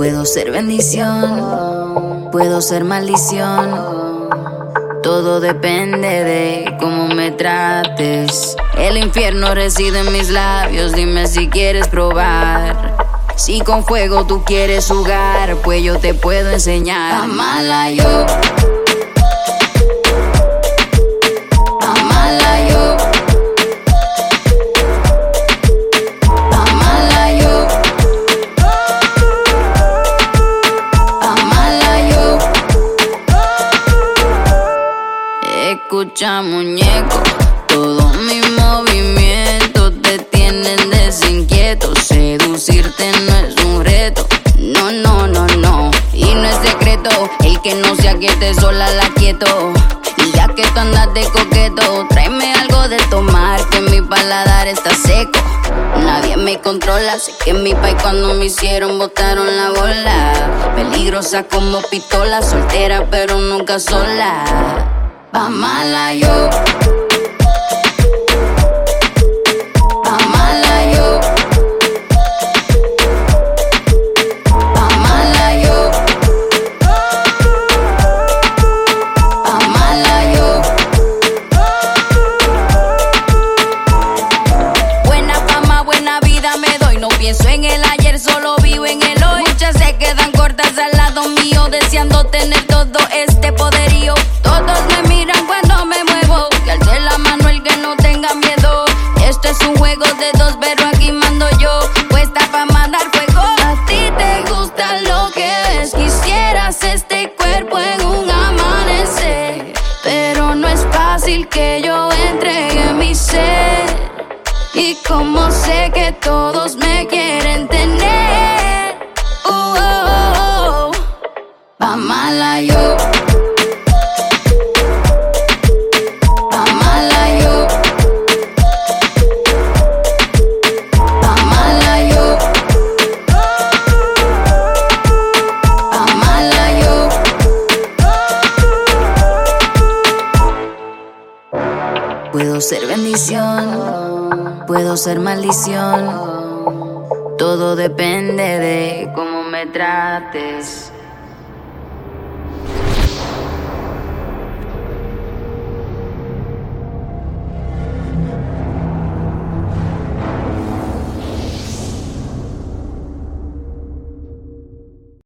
Puedo ser bendición, puedo ser maldición. Todo depende de cómo me trates. El infierno reside en mis labios, dime si quieres probar. Si con fuego tú quieres jugar, pues yo te puedo enseñar. Amala yo. Escucha muñeco, todos mis movimientos te tienen desinquieto. Seducirte no es un reto, no, no, no, no. Y no es secreto, el que no se aquiete sola la quieto. Y ya que tú andas de coqueto, tráeme algo de tomar que mi paladar está seco. Nadie me controla, sé que mi país cuando me hicieron botaron la bola. Peligrosa como pistola, soltera pero nunca sola. Va mala yo. Va mala Esto es un juego de dos, pero aquí mando yo. Puesta pa' mandar fuego. A ti te gusta lo que ves. Quisieras este cuerpo en un amanecer. Pero no es fácil que yo entregue mi ser. Y como sé que todos me quieren tener. Uh, oh, oh, oh. Va mala yo. Puedo ser bendición, puedo ser maldición. Todo depende de cómo me trates.